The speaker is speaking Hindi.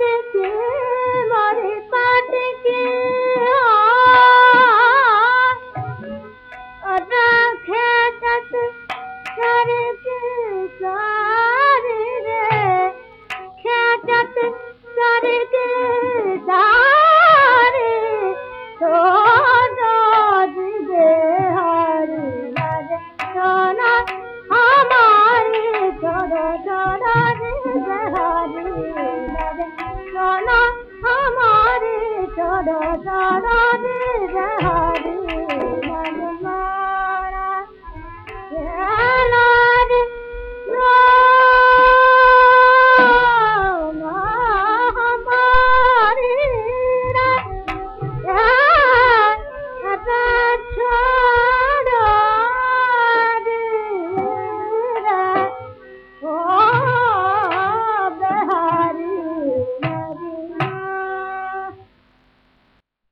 के मारे काट के। सारा